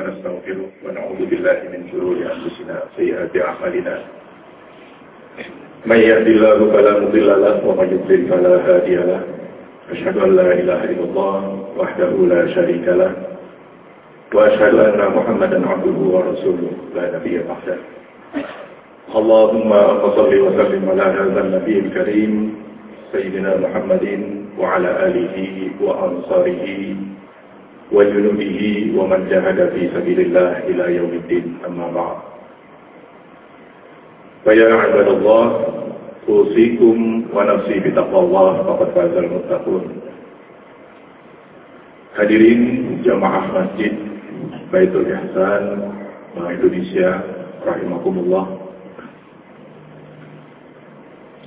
ونستغفره ونعوذ بالله من شرور أنفسنا وسيئات أعمالنا. من يهد الله فلا مضل له ومن يضلل فلا هادي له. أشهد أن لا إله إلا الله وحده لا شريك له. وأشهد أن محمدا عبده ورسوله. لا نبي بعده. اللهم صل وسلم على هذا النبي الكريم سيدنا محمد وعلى آله وأنصاره. وجنوده ومن جاهد في سبيل الله إلى يوم الدين أما بعد فيا عباد الله أوصيكم ونفسي بتقوى الله فقد فاز المتقون Hadirin jamaah masjid Baitul Ihsan Bank Indonesia rahimakumullah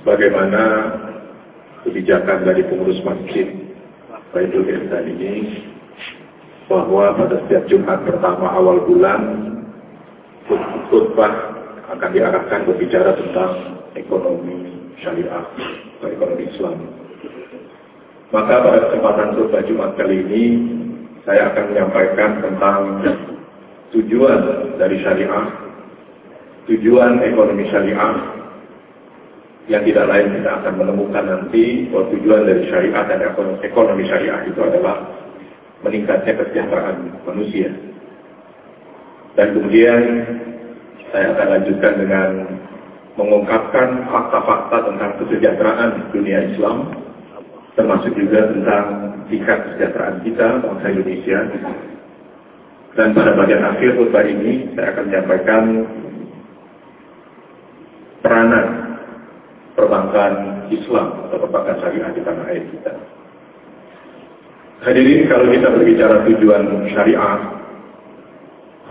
Bagaimana kebijakan dari pengurus masjid Baitul Ihsan ini Bahwa pada setiap Jumat pertama awal bulan khutbah akan diarahkan berbicara tentang ekonomi syariah atau ekonomi Islam. Maka pada kesempatan khutbah Jumat kali ini saya akan menyampaikan tentang tujuan dari syariah, tujuan ekonomi syariah yang tidak lain kita akan menemukan nanti bahwa tujuan dari syariah dan ekonomi syariah itu adalah meningkatnya kesejahteraan manusia. Dan kemudian saya akan lanjutkan dengan mengungkapkan fakta-fakta tentang kesejahteraan dunia Islam, termasuk juga tentang tingkat kesejahteraan kita, bangsa Indonesia. Dan pada bagian akhir khutbah ini, saya akan menyampaikan peranan perbankan Islam atau perbankan syariah di tanah air kita. Hadirin kalau kita berbicara tujuan syariah,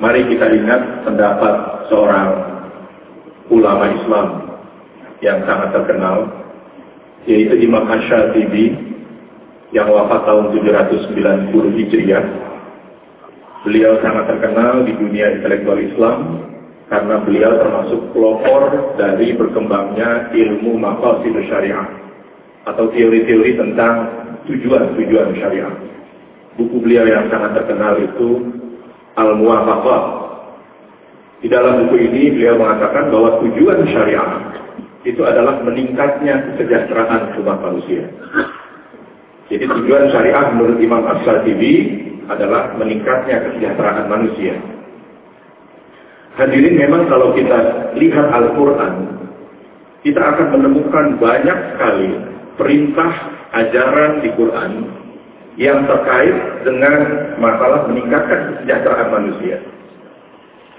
mari kita ingat pendapat seorang ulama Islam yang sangat terkenal, yaitu Imam Ash-Shatibi yang wafat tahun 790 Hijriah. Beliau sangat terkenal di dunia intelektual Islam karena beliau termasuk pelopor dari berkembangnya ilmu maqasid syariah atau teori-teori tentang tujuan-tujuan syariah. Buku beliau yang sangat terkenal itu Al-Muwafaqah. Di dalam buku ini beliau mengatakan bahwa tujuan syariah itu adalah meningkatnya kesejahteraan umat manusia. Jadi tujuan syariah menurut Imam As-Satibi adalah meningkatnya kesejahteraan manusia. Hadirin memang kalau kita lihat Al-Quran, kita akan menemukan banyak sekali perintah ajaran di Quran yang terkait dengan masalah meningkatkan kesejahteraan manusia.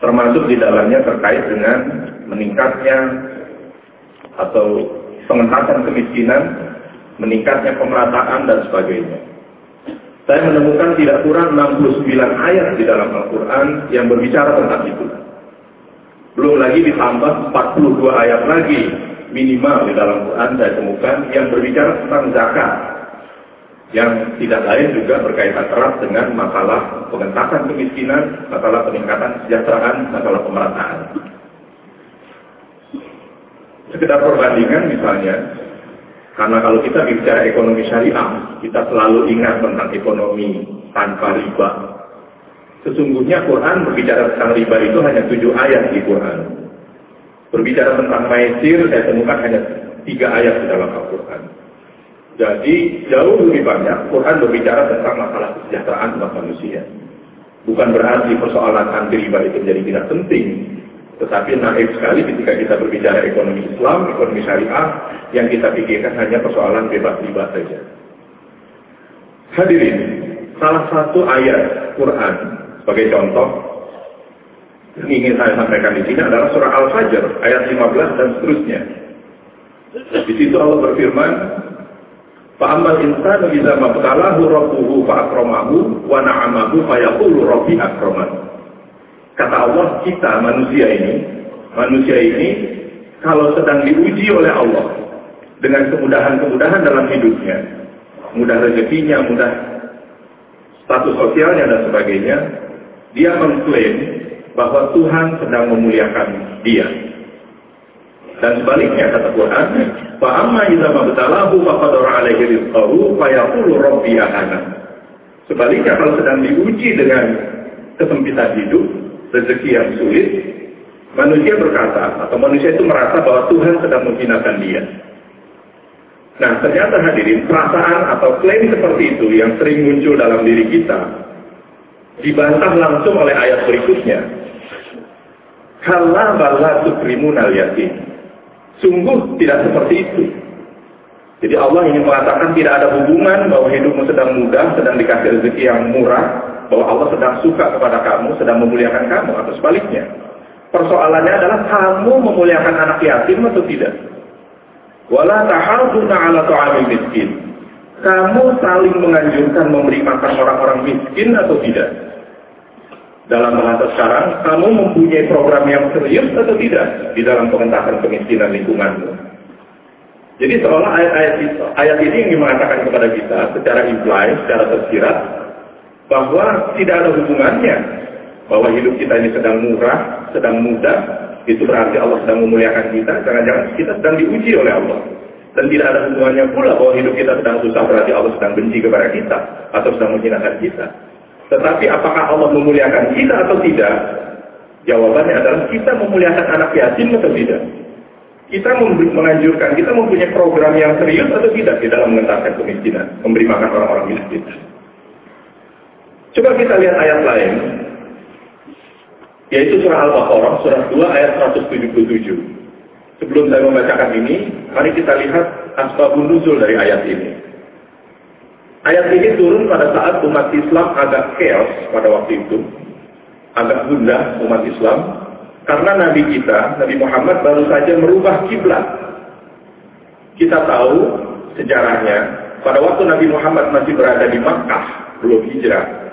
Termasuk di dalamnya terkait dengan meningkatnya atau pengentasan kemiskinan, meningkatnya pemerataan dan sebagainya. Saya menemukan tidak kurang 69 ayat di dalam Al-Quran yang berbicara tentang itu. Belum lagi ditambah 42 ayat lagi minimal di dalam Quran saya temukan yang berbicara tentang zakat. Yang tidak lain juga berkaitan erat dengan masalah pengentasan kemiskinan, masalah peningkatan kesejahteraan, masalah pemerataan. Sekedar perbandingan misalnya, karena kalau kita bicara ekonomi syariah, kita selalu ingat tentang ekonomi tanpa riba. Sesungguhnya Quran berbicara tentang riba itu hanya tujuh ayat di Quran. Berbicara tentang maisir, saya temukan hanya tiga ayat di dalam Al-Quran. Jadi jauh lebih banyak Quran berbicara tentang masalah kesejahteraan umat manusia. Bukan berarti persoalan anti riba itu menjadi tidak penting, tetapi naif sekali ketika kita berbicara ekonomi Islam, ekonomi syariah, yang kita pikirkan hanya persoalan bebas riba saja. Hadirin, salah satu ayat Quran sebagai contoh yang ingin saya sampaikan di sini adalah surah Al-Fajr ayat 15 dan seterusnya. Di situ Allah berfirman, Fa'amal insanu idza mabtalahu rabbuhu fa'akramahu wa na'amahu fayaqulu rabbi akraman. Kata Allah, kita manusia ini, manusia ini kalau sedang diuji oleh Allah dengan kemudahan-kemudahan dalam hidupnya, mudah rezekinya, mudah status sosialnya dan sebagainya, dia mengklaim bahwa Tuhan sedang memuliakan dia. Dan sebaliknya kata Quran, fa amma idza mabtalahu faqadara alaihi rizqahu fa yaqulu rabbi ahana. Sebaliknya kalau sedang diuji dengan kesempitan hidup, rezeki yang sulit, manusia berkata atau manusia itu merasa bahwa Tuhan sedang menghinakan dia. Nah, ternyata hadirin, perasaan atau klaim seperti itu yang sering muncul dalam diri kita dibantah langsung oleh ayat berikutnya. Kala bala tukrimunal yatim. Sungguh tidak seperti itu. Jadi Allah ingin mengatakan tidak ada hubungan bahwa hidupmu sedang mudah, sedang dikasih rezeki yang murah, bahwa Allah sedang suka kepada kamu, sedang memuliakan kamu, atau sebaliknya. Persoalannya adalah kamu memuliakan anak yatim atau tidak. Wala tahaduna ala ta'amil miskin. Kamu saling menganjurkan memberi makan orang-orang miskin atau tidak? Dalam bahasa sekarang, kamu mempunyai program yang serius atau tidak di dalam pengentasan kemiskinan lingkunganmu? Jadi seolah ayat-ayat ayat ini ingin mengatakan kepada kita secara imply, secara tersirat, bahwa tidak ada hubungannya bahwa hidup kita ini sedang murah, sedang mudah, itu berarti Allah sedang memuliakan kita, jangan-jangan kita sedang diuji oleh Allah. Dan tidak ada hubungannya pula bahwa hidup kita sedang susah berarti Allah sedang benci kepada kita atau sedang menghinakan kita. Tetapi apakah Allah memuliakan kita atau tidak? Jawabannya adalah kita memuliakan anak yatim atau tidak. Kita menganjurkan, kita mempunyai program yang serius atau tidak di dalam mengentaskan kemiskinan, memberi makan orang-orang miskin. Coba kita lihat ayat lain yaitu surah Al-Baqarah, surah 2 ayat 177. Sebelum saya membacakan ini, mari kita lihat asbabun nuzul dari ayat ini. Ayat ini turun pada saat umat Islam agak chaos pada waktu itu, agak gundah umat Islam, karena Nabi kita, Nabi Muhammad baru saja merubah kiblat. Kita tahu sejarahnya, pada waktu Nabi Muhammad masih berada di Makkah, belum hijrah,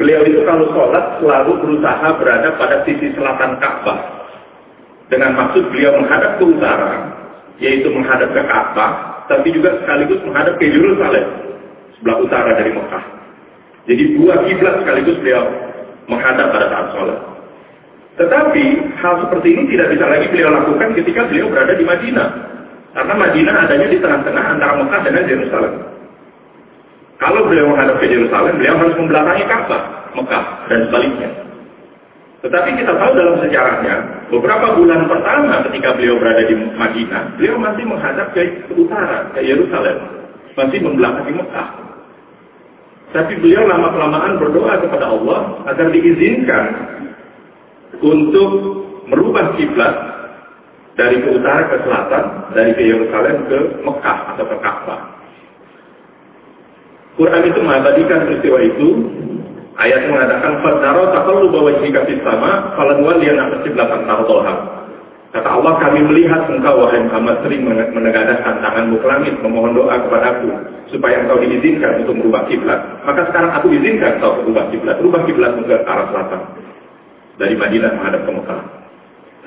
Beliau itu kalau sholat selalu berusaha berada pada sisi selatan Ka'bah. Dengan maksud beliau menghadap ke utara, yaitu menghadap ke Ka'bah, tapi juga sekaligus menghadap ke Yerusalem, sebelah utara dari Mekah. Jadi dua kiblat sekaligus beliau menghadap pada saat sholat. Tetapi hal seperti ini tidak bisa lagi beliau lakukan ketika beliau berada di Madinah. Karena Madinah adanya di tengah-tengah antara Mekah dan Yerusalem. Kalau beliau menghadap ke Yerusalem, beliau harus membelakangi Ka'bah, Mekah, dan sebaliknya. Tetapi kita tahu dalam sejarahnya, beberapa bulan pertama ketika beliau berada di Madinah, beliau masih menghadap ke utara, ke Yerusalem. Masih membelakangi Mekah. Tapi beliau lama-kelamaan berdoa kepada Allah agar diizinkan untuk merubah kiblat dari ke utara ke selatan, dari ke Yerusalem ke Mekah atau ke Ka'bah. Quran itu mengabadikan peristiwa itu. Ayat mengatakan fatnaro taqallu bawa jika sama falan waliyan belakang tardolha. Kata Allah kami melihat engkau wahai Muhammad sering menegadahkan tanganmu ke langit memohon doa kepada aku supaya engkau diizinkan untuk merubah kiblat. Maka sekarang aku izinkan engkau merubah kiblat, rubah kiblat ke arah selatan dari Madinah menghadap ke Mekah.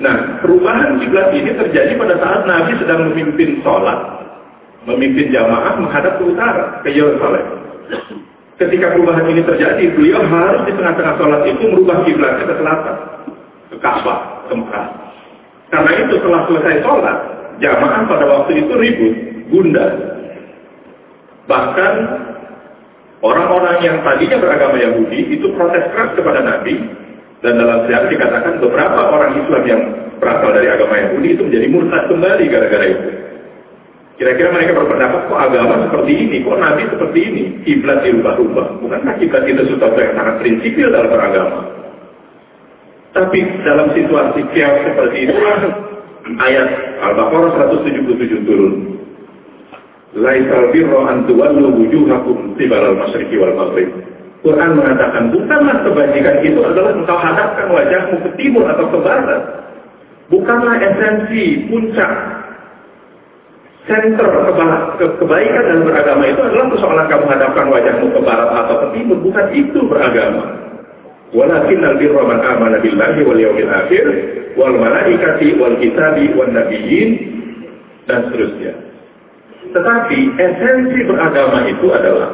Nah, perubahan kiblat ini terjadi pada saat Nabi sedang memimpin sholat memimpin jamaah menghadap ke utara, ke Yerusalem. Ketika perubahan ini terjadi, beliau harus di tengah-tengah sholat itu merubah kiblatnya ke selatan, ke Ka'bah, ke Mekah. Karena itu setelah selesai sholat, jamaah pada waktu itu ribut, gunda. Bahkan orang-orang yang tadinya beragama Yahudi itu protes keras kepada Nabi dan dalam sejarah dikatakan beberapa orang Islam yang berasal dari agama Yahudi itu menjadi murtad kembali gara-gara itu. Kira-kira mereka berpendapat kok agama seperti ini, kok nabi seperti ini, kiblat dirubah-rubah. Bukankah kiblat itu sesuatu yang sangat prinsipil dalam beragama? Tapi dalam situasi chaos seperti itu, ayat Al-Baqarah 177 turun. Laisal birro an tuwallu wujuhakum tibalal masyriqi wal maghrib. Quran mengatakan bukanlah kebajikan itu adalah engkau hadapkan wajahmu ke timur atau ke barat. Bukanlah esensi puncak center ke kebaikan dan beragama itu adalah persoalan kamu hadapkan wajahmu ke barat atau ke timur, bukan itu beragama. Walakin albirra man amana billahi wal yawmil akhir wal malaikati wal kitabi wal nabiyyin dan seterusnya. Tetapi esensi beragama itu adalah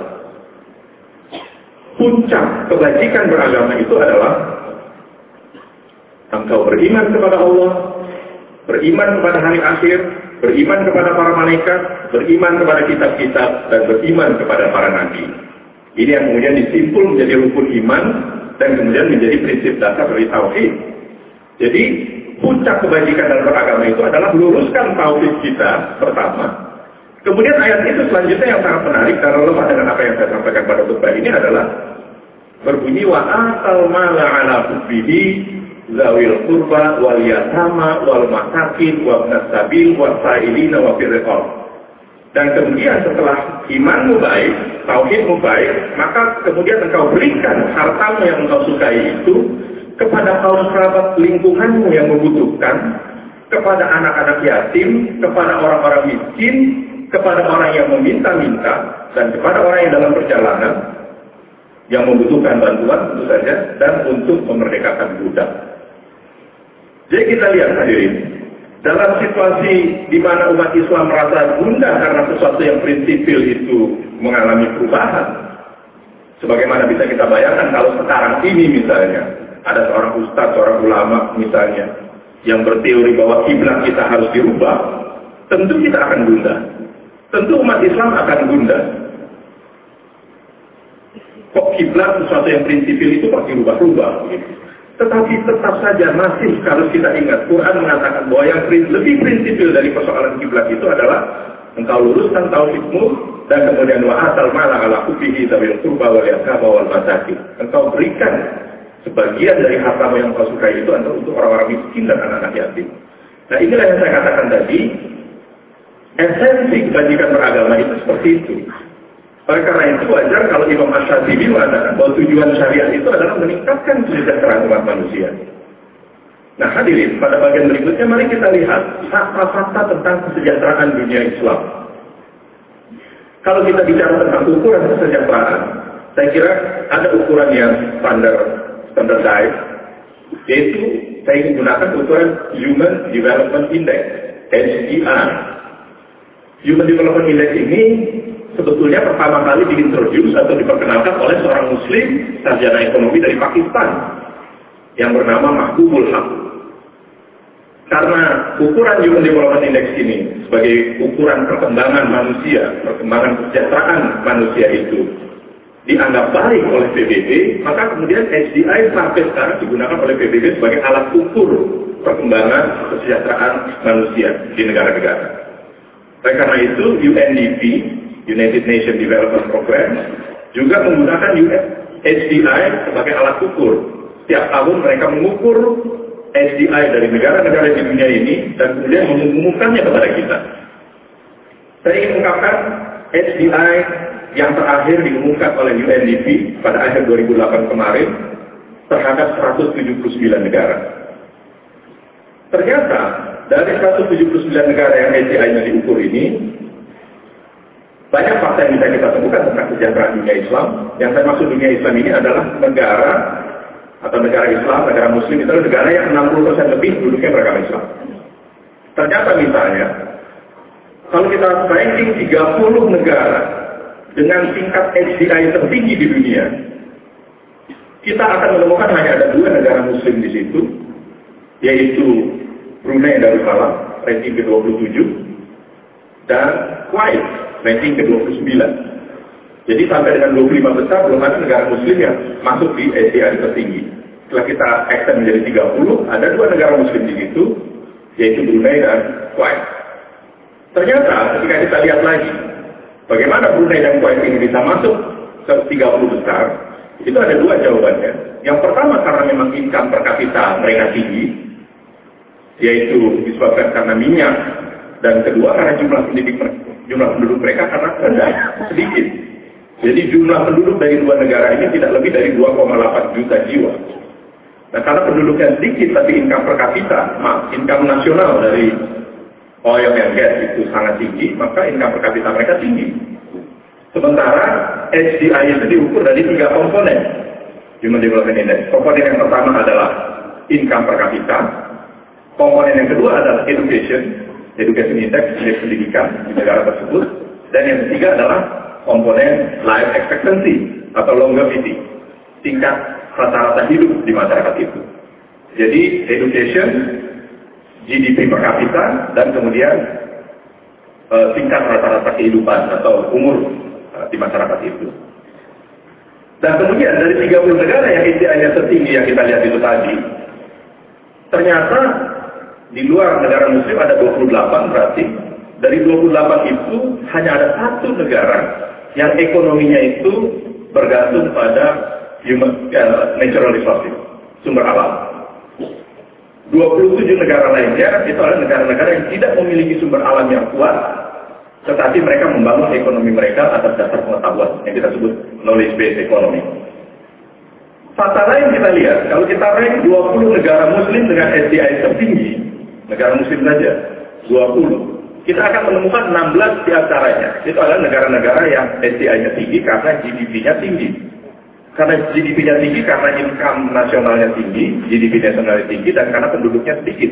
puncak kebajikan beragama itu adalah engkau beriman kepada Allah, beriman kepada hari akhir, beriman kepada para malaikat, beriman kepada kitab-kitab, dan beriman kepada para nabi. Ini yang kemudian disimpul menjadi rukun iman dan kemudian menjadi prinsip dasar dari tauhid. Jadi puncak kebajikan dalam beragama itu adalah meluruskan tauhid kita pertama. Kemudian ayat itu selanjutnya yang sangat menarik karena relevan dengan apa yang saya sampaikan pada khutbah ini adalah berbunyi wa asal mala ala hubbihi zawil kurba wal yatama wal masakin wa nasabil wa sa'ilina wa firqal. Dan kemudian setelah imanmu baik, tauhidmu baik, maka kemudian engkau berikan hartamu yang engkau sukai itu kepada kaum kerabat lingkunganmu yang membutuhkan, kepada anak-anak yatim, kepada orang-orang miskin, kepada orang yang meminta-minta dan kepada orang yang dalam perjalanan yang membutuhkan bantuan tentu saja dan untuk memerdekakan budak. Jadi kita lihat hadirin, dalam situasi di mana umat Islam merasa gundah karena sesuatu yang prinsipil itu mengalami perubahan, sebagaimana bisa kita bayangkan kalau sekarang ini misalnya ada seorang ustadz, seorang ulama misalnya yang berteori bahwa kiblat kita harus dirubah, tentu kita akan gundah tentu umat Islam akan gundah. Kok kiblat sesuatu yang prinsipil itu pasti dirubah-rubah. Tetapi tetap saja masih harus kita ingat, Quran mengatakan bahwa yang lebih prinsipil dari persoalan kiblat itu adalah engkau luruskan tauhidmu dan kemudian wa asal mala ala kufihi zawil kurba wal yatama wal masakin. Engkau berikan sebagian dari hartamu yang kau sukai itu untuk orang-orang miskin dan anak-anak yatim. Nah inilah yang saya katakan tadi, Esensi kebajikan beragama itu seperti itu. Oleh karena itu wajar kalau Imam Ash-Shatibi mengatakan bahwa tujuan syariat itu adalah meningkatkan kesejahteraan umat manusia. Nah hadirin, pada bagian berikutnya mari kita lihat fakta-fakta tentang kesejahteraan dunia Islam. Kalau kita bicara tentang ukuran kesejahteraan, saya kira ada ukuran yang standar standardized, yaitu saya menggunakan ukuran Human Development Index, HDI. Human Development Index ini sebetulnya pertama kali diintroduce atau diperkenalkan oleh seorang muslim sarjana ekonomi dari Pakistan yang bernama Mahbubul Haq. Karena ukuran Human Development Index ini sebagai ukuran perkembangan manusia, perkembangan kesejahteraan manusia itu dianggap baik oleh PBB, maka kemudian HDI sampai sekarang digunakan oleh PBB sebagai alat ukur perkembangan kesejahteraan manusia di negara-negara. Oleh karena itu UNDP, United Nations Development Program, juga menggunakan HDI sebagai alat ukur. Setiap tahun mereka mengukur HDI dari negara-negara di dunia ini dan kemudian mengumumkannya kepada kita. Saya ingin mengungkapkan HDI yang terakhir diumumkan oleh UNDP pada akhir 2008 kemarin terhadap 179 negara. Ternyata dari 179 negara yang HCI-nya diukur ini, banyak fakta yang bisa kita temukan tentang kesejahteraan dunia Islam. Yang saya maksud dunia Islam ini adalah negara atau negara Islam, negara Muslim itu adalah negara yang 60% lebih duduknya beragama Islam. Ternyata misalnya, kalau kita ranking 30 negara dengan tingkat HDI tertinggi di dunia, kita akan menemukan hanya ada dua negara Muslim di situ, yaitu Brunei Darussalam ranking ke-27 dan Kuwait ranking ke-29. Jadi sampai dengan 25 besar belum ada negara muslim yang masuk di SDA tertinggi. Setelah kita extend menjadi 30, ada dua negara muslim di situ, yaitu Brunei dan Kuwait. Ternyata ketika kita lihat lagi, bagaimana Brunei dan Kuwait ini bisa masuk ke 30 besar, itu ada dua jawabannya. Yang pertama karena memang income per kapita mereka tinggi, yaitu disebabkan karena minyak dan kedua karena jumlah pendidik jumlah penduduk mereka karena rendah sedikit. Jadi jumlah penduduk dari dua negara ini tidak lebih dari 2,8 juta jiwa. Nah karena penduduknya sedikit tapi income per kapita, maaf, income nasional dari oil and gas itu sangat tinggi, maka income per kapita mereka tinggi. Sementara HDI itu diukur dari tiga komponen Human Development Index. Komponen yang pertama adalah income per kapita, Komponen yang kedua adalah education, education index, indeks pendidikan di negara tersebut. Dan yang ketiga adalah komponen life expectancy atau longevity, tingkat rata-rata hidup di masyarakat itu. Jadi education, GDP per kapita, dan kemudian uh, tingkat rata-rata kehidupan atau umur uh, di masyarakat itu. Dan kemudian dari 30 negara yang ACI-nya tertinggi yang kita lihat itu tadi, ternyata di luar negara muslim ada 28 berarti dari 28 itu hanya ada satu negara yang ekonominya itu bergantung pada human, uh, natural resources, sumber alam. 27 negara lainnya itu adalah negara-negara yang tidak memiliki sumber alam yang kuat, tetapi mereka membangun ekonomi mereka atas dasar pengetahuan yang kita sebut knowledge based economy. Fakta lain kita lihat, kalau kita rank 20 negara muslim dengan SDI tertinggi, negara muslim saja, 20. Kita akan menemukan 16 di antaranya. Itu adalah negara-negara yang SDI-nya tinggi karena GDP-nya tinggi. Karena GDP-nya tinggi, karena income nasionalnya tinggi, GDP nasionalnya tinggi, dan karena penduduknya sedikit.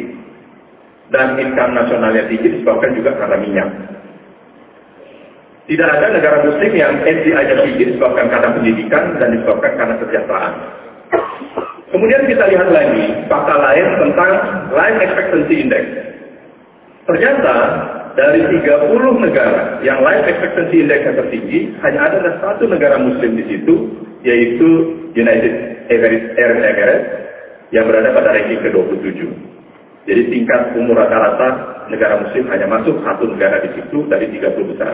Dan income nasionalnya tinggi disebabkan juga karena minyak. Tidak ada negara muslim yang NCI-nya tinggi disebabkan karena pendidikan dan disebabkan karena kesejahteraan. Kemudian kita lihat lagi fakta lain tentang life expectancy index. Ternyata dari 30 negara yang life expectancy index yang tertinggi, hanya ada satu negara muslim di situ, yaitu United Arab Emirates yang berada pada ranking ke-27. Jadi tingkat umur rata-rata negara muslim hanya masuk satu negara di situ dari 30 besar.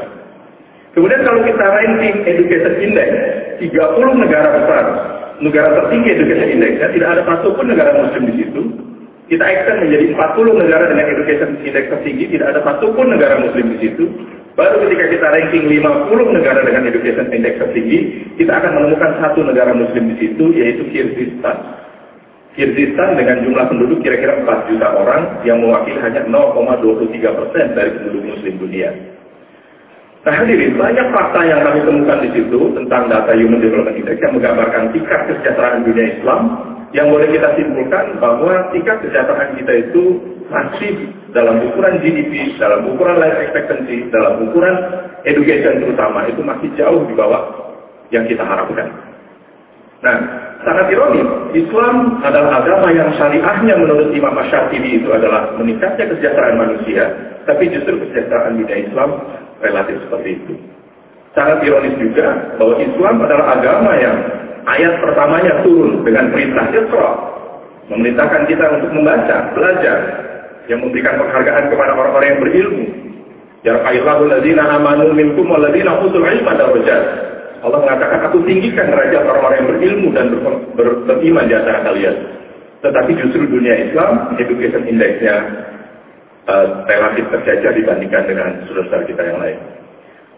Kemudian kalau kita ranking education index, 30 negara besar, negara tertinggi education index, ya, tidak ada satupun negara muslim di situ. Kita extend menjadi 40 negara dengan education index tertinggi, tidak ada satupun negara muslim di situ. Baru ketika kita ranking 50 negara dengan education index tertinggi, kita akan menemukan satu negara muslim di situ, yaitu Kyrgyzstan. Kyrgyzstan dengan jumlah penduduk kira-kira 4 juta orang yang mewakili hanya 0,23 persen dari penduduk muslim dunia. Nah hadirin, banyak fakta yang kami temukan di situ tentang data Human Development Index yang menggambarkan tingkat kesejahteraan dunia Islam yang boleh kita simpulkan bahwa tingkat kesejahteraan kita itu masih dalam ukuran GDP, dalam ukuran life expectancy, dalam ukuran education terutama itu masih jauh di bawah yang kita harapkan. Nah, sangat ironis, Islam adalah agama yang syariahnya menurut Imam Syafi'i itu adalah meningkatnya kesejahteraan manusia, tapi justru kesejahteraan dunia Islam relatif seperti itu. Sangat ironis juga bahwa Islam adalah agama yang ayat pertamanya turun dengan perintah Iqra, memerintahkan kita untuk membaca, belajar, yang memberikan penghargaan kepada orang-orang yang berilmu. Yarfa'illahu alladzina amanu minkum walladzina utul ilma darajat. Allah mengatakan aku tinggikan derajat orang-orang yang berilmu dan ber, ber, beriman di antara kalian. Tetapi justru dunia Islam education indexnya uh, relatif terjajah dibandingkan dengan saudara-saudara kita yang lain.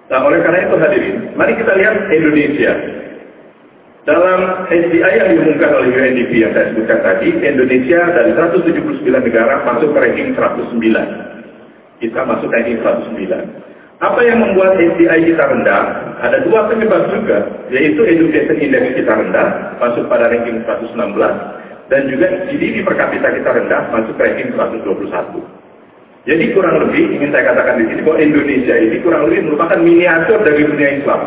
Nah, oleh karena itu hadirin, mari kita lihat Indonesia. Dalam SDI yang diumumkan oleh UNDP yang saya sebutkan tadi, Indonesia dari 179 negara masuk ke ranking 109. Kita masuk ranking 109. Apa yang membuat SDI kita rendah? Ada dua penyebab juga, yaitu education index kita rendah, masuk pada ranking 116, dan juga GDP per kapita kita rendah, masuk ranking 121. Jadi kurang lebih, ingin saya katakan di sini, bahwa Indonesia ini kurang lebih merupakan miniatur dari dunia Islam.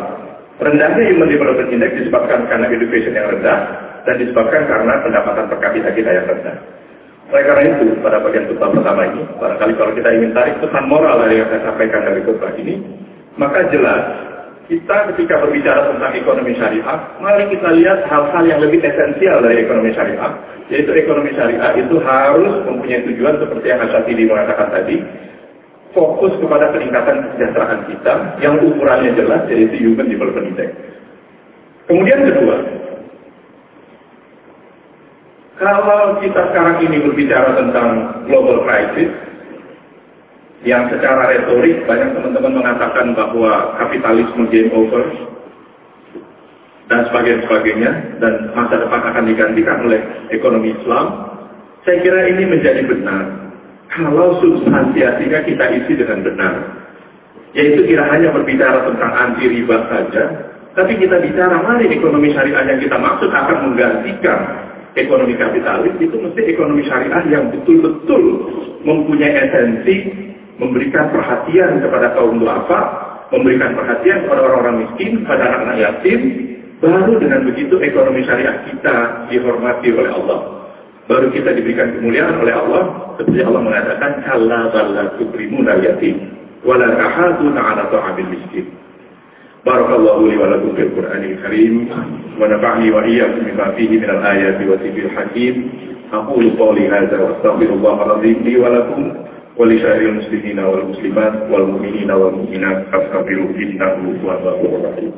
Rendahnya Human Development Index disebabkan karena education yang rendah dan disebabkan karena pendapatan per kapita kita yang rendah. Oleh karena itu, pada bagian khutbah pertama ini, barangkali kalau kita ingin tarik pesan moral dari yang saya sampaikan dari khutbah ini, maka jelas kita ketika berbicara tentang ekonomi syariah, mari kita lihat hal-hal yang lebih esensial dari ekonomi syariah, yaitu ekonomi syariah itu harus mempunyai tujuan seperti yang Asyatidi mengatakan tadi, fokus kepada peningkatan kesejahteraan kita yang ukurannya jelas yaitu Human Development Index. Kemudian kedua, kalau kita sekarang ini berbicara tentang global crisis, yang secara retorik banyak teman-teman mengatakan bahwa kapitalisme game over dan sebagainya, dan masa depan akan digantikan oleh ekonomi Islam, saya kira ini menjadi benar kalau substansiasinya kita isi dengan benar. Yaitu tidak hanya berbicara tentang anti riba saja, tapi kita bicara mari ekonomi syariah yang kita maksud akan menggantikan ekonomi kapitalis itu mesti ekonomi syariah yang betul-betul mempunyai esensi memberikan perhatian kepada kaum duafa, memberikan perhatian kepada orang-orang miskin, pada anak-anak yatim, baru dengan begitu ekonomi syariah kita dihormati oleh Allah baru kita diberikan kemuliaan oleh Allah seperti Allah mengatakan kalla balla tukrimuna yatim wala tahaduna ala ta'amil miskin Barakallahu li wa fil Qur'anil Karim wa nafa'ni wa iyyakum bima fihi min al-ayati wa sibil hakim. Aqulu qawli hadza wa astaghfirullah al-azim li wa wa li muslimina wal muslimat wal mu'minina wal mu'minat fastaghfiruhu innahu huwal.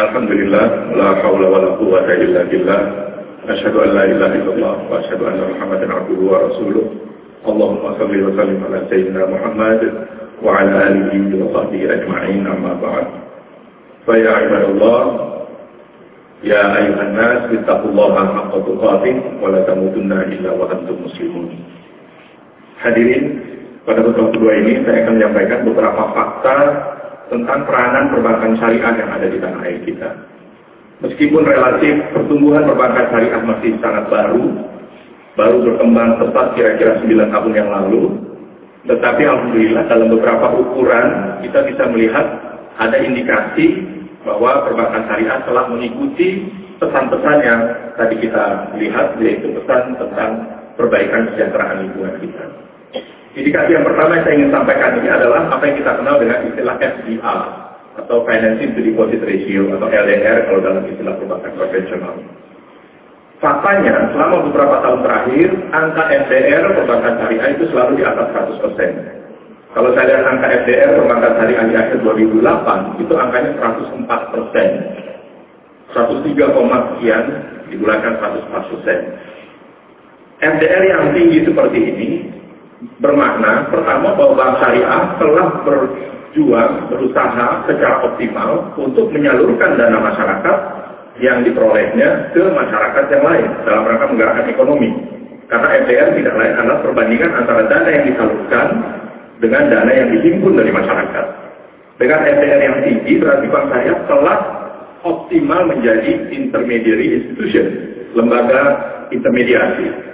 Alhamdulillah, la haula wa la quwwata illa billah. Asyhadu an la ilaha illallah wa asyhadu anna Muhammadan abduhu wa rasuluh. Allahumma salli wa sallim ala sayyidina Muhammad wa ala alihi wa sahbihi ajma'in amma ba'd. Fa ya ibadallah ya ayuhan nas ittaqullaha haqqa tuqatih wa la tamutunna illa wa antum muslimun. Hadirin, pada kesempatan kedua ini saya akan menyampaikan beberapa fakta tentang peranan perbankan syariah yang ada di tanah air kita. Meskipun relatif pertumbuhan perbankan syariah masih sangat baru, baru berkembang tepat kira-kira 9 tahun yang lalu, tetapi Alhamdulillah dalam beberapa ukuran kita bisa melihat ada indikasi bahwa perbankan syariah telah mengikuti pesan-pesan yang tadi kita lihat, yaitu pesan tentang perbaikan kesejahteraan lingkungan kita. Indikasi yang pertama yang saya ingin sampaikan ini adalah apa yang kita kenal dengan istilah FDR atau Financing to Deposit Ratio atau LDR kalau dalam istilah perbankan konvensional. Faktanya, selama beberapa tahun terakhir, angka FDR perbankan syariah itu selalu di atas 100%. Kalau saya lihat angka FDR perbankan syariah di akhir 2008, itu angkanya 104%. 103, sekian digunakan 104%. FDR yang tinggi seperti ini bermakna pertama bahwa bank syariah telah berjuang, berusaha secara optimal untuk menyalurkan dana masyarakat yang diperolehnya ke masyarakat yang lain dalam rangka menggerakkan ekonomi. Karena FDR tidak lain adalah perbandingan antara dana yang disalurkan dengan dana yang dihimpun dari masyarakat. Dengan FDR yang tinggi berarti bank syariah telah optimal menjadi intermediary institution, lembaga intermediasi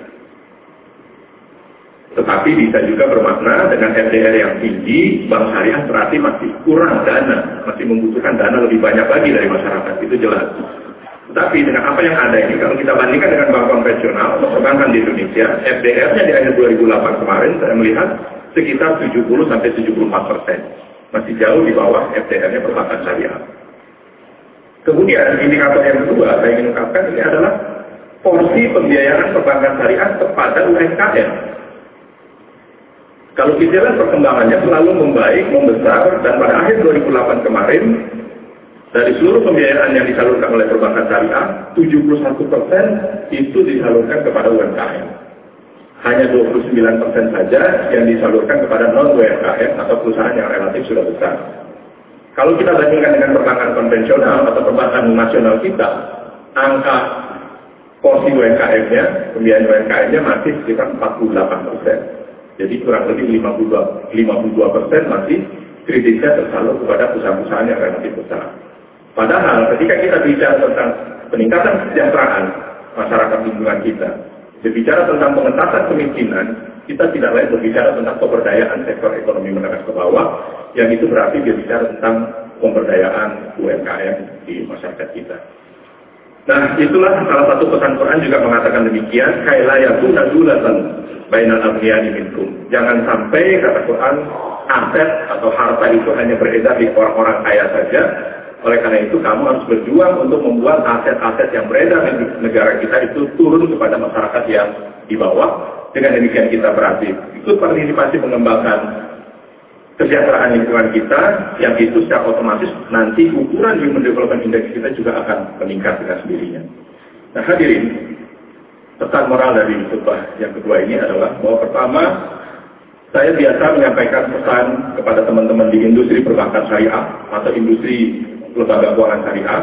tetapi bisa juga bermakna dengan FDR yang tinggi, bank syariah berarti masih kurang dana, masih membutuhkan dana lebih banyak lagi dari masyarakat, itu jelas. Tetapi dengan apa yang ada ini, kalau kita bandingkan dengan bank konvensional perbankan di Indonesia, FDR-nya di akhir 2008 kemarin saya melihat sekitar 70 sampai 74 persen. Masih jauh di bawah FDR-nya perbankan syariah. Kemudian indikator yang kedua saya ingin ungkapkan ini adalah porsi pembiayaan perbankan syariah kepada UMKM. Kalau lihat perkembangannya selalu membaik, membesar, dan pada akhir 2008 kemarin, dari seluruh pembiayaan yang disalurkan oleh perbankan syariah, 71% itu disalurkan kepada UMKM. Hanya 29% saja yang disalurkan kepada non-UMKM atau perusahaan yang relatif sudah besar. Kalau kita bandingkan dengan perbankan konvensional atau perbankan nasional kita, angka porsi UMKM-nya, pembiayaan UMKM-nya masih sekitar 48 persen. Jadi kurang lebih 52, 52 persen masih kreditnya tersalur kepada perusahaan-perusahaan yang relatif besar. Padahal ketika kita bicara tentang peningkatan kesejahteraan masyarakat lingkungan kita, berbicara tentang pengentasan kemiskinan, kita tidak lain berbicara tentang pemberdayaan sektor ekonomi menengah ke bawah, yang itu berarti berbicara tentang pemberdayaan UMKM di masyarakat kita. Nah, itulah salah satu pesan Quran juga mengatakan demikian, kailayatu nadulatan bainal aghniyani minkum. Jangan sampai kata Quran aset atau harta itu hanya beredar di orang-orang kaya saja. Oleh karena itu kamu harus berjuang untuk membuat aset-aset yang beredar di negara kita itu turun kepada masyarakat yang di bawah. Dengan demikian kita berarti ikut partisipasi mengembangkan kesejahteraan lingkungan kita yang itu secara otomatis nanti ukuran Human Development Index kita juga akan meningkat dengan sendirinya. Nah hadirin, pesan moral dari khutbah yang kedua ini adalah bahwa pertama saya biasa menyampaikan pesan kepada teman-teman di industri perbankan syariah atau industri lembaga keuangan syariah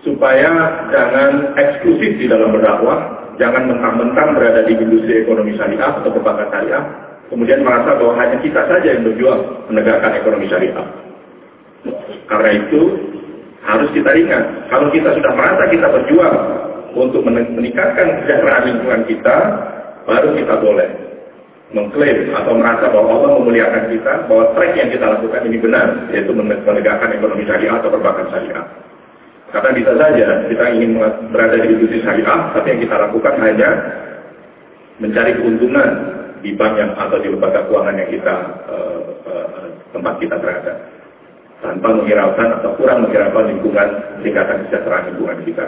supaya jangan eksklusif di dalam berdakwah, jangan mentang-mentang berada di industri ekonomi syariah atau perbankan syariah, kemudian merasa bahwa hanya kita saja yang berjuang menegakkan ekonomi syariah. Karena itu harus kita ingat, kalau kita sudah merasa kita berjuang untuk meningkatkan kesejahteraan lingkungan kita, baru kita boleh mengklaim atau merasa bahwa Allah memuliakan kita, bahwa track yang kita lakukan ini benar, yaitu menegakkan ekonomi syariah atau perbankan syariah. Karena bisa saja kita ingin berada di industri syariah, tapi yang kita lakukan hanya mencari keuntungan di bank yang atau di lembaga keuangan yang kita uh, uh, tempat kita berada tanpa menghiraukan atau kurang menghiraukan lingkungan tingkatan kesejahteraan lingkungan kita.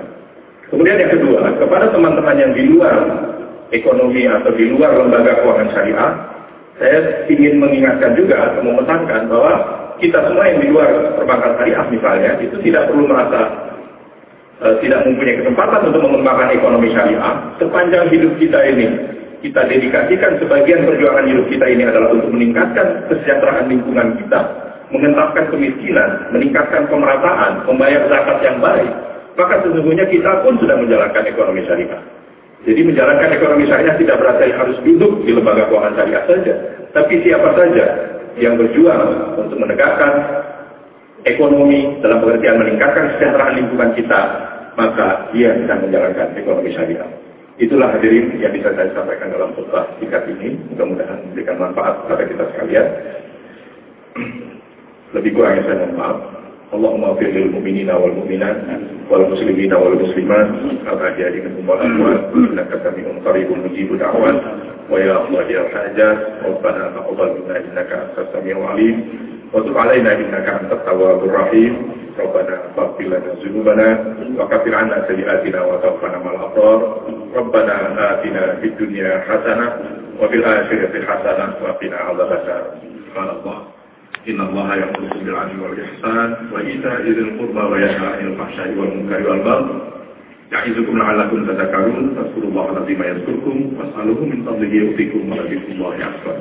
Kemudian yang kedua, kepada teman-teman yang di luar ekonomi atau di luar lembaga keuangan syariah, saya ingin mengingatkan juga atau memesankan bahwa kita semua yang di luar perbankan syariah misalnya, itu tidak perlu merasa e, tidak mempunyai kesempatan untuk mengembangkan ekonomi syariah. Sepanjang hidup kita ini kita dedikasikan sebagian perjuangan hidup kita ini adalah untuk meningkatkan kesejahteraan lingkungan kita, mengentaskan kemiskinan, meningkatkan pemerataan, membayar zakat yang baik, maka sesungguhnya kita pun sudah menjalankan ekonomi syariah. Jadi menjalankan ekonomi syariah tidak berarti harus duduk di lembaga keuangan syariah saja. Tapi siapa saja yang berjuang untuk menegakkan ekonomi dalam pengertian meningkatkan kesejahteraan lingkungan kita, maka dia sedang menjalankan ekonomi syariah. Itulah hadirin yang bisa saya sampaikan dalam khutbah singkat ini. Mudah-mudahan memberikan manfaat kepada kita sekalian. Lebih kurangnya saya mohon maaf. Allahumma fir lil mu'minina wal mu'minat wal muslimina wal muslimat al ahya'i minhum wal amwat innaka sami'un qaribun mujibud da'wat wa ya Allah ya hajat rabbana taqabbal minna innaka antas samiul alim wa tub alaina innaka antat tawwabur rahim ربنا فاغفر لنا ذنوبنا وكفر عنا سيئاتنا وتوفنا مع الابرار ربنا آتنا في الدنيا حسنه وفي الاخره حسنه وقنا عذاب النار قال الله إن الله يأمر بالعدل والإحسان وإيتاء ذي القربى وينهى عن الفحشاء والمنكر والبغي يعظكم لعلكم تذكرون فاذكروا الله العظيم يذكركم واسألوه من فضله يؤتكم ولذكر الله أكبر